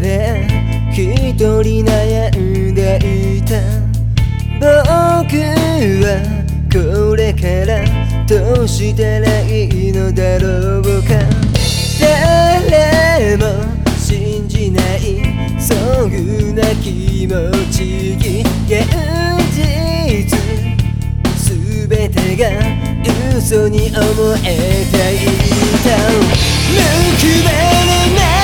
で一人悩んでいた。僕はこれからどうしたらいいのだろうか。誰も信じないそぐな気持ち。現実すべてが嘘に思えていた。ぬくめるな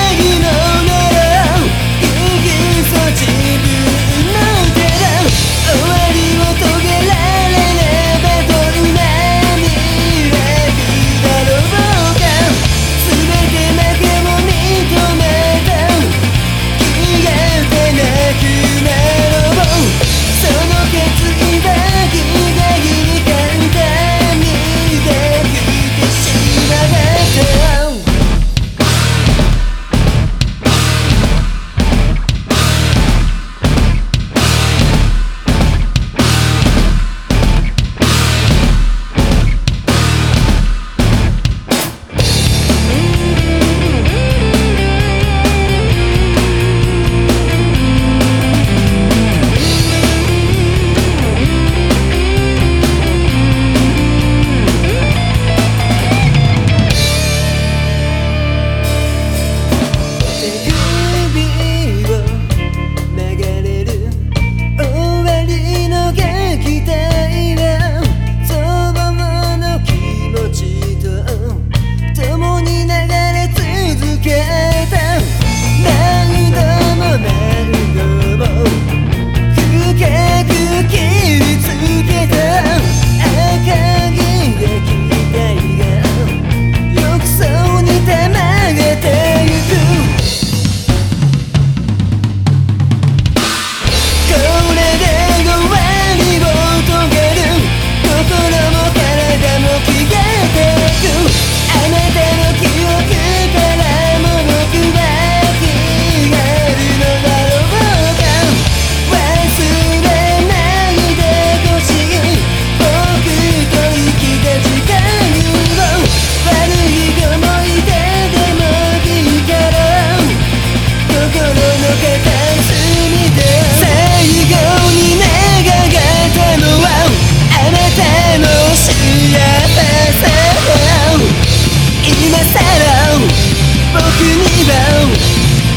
は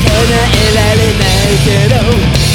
叶えられないけど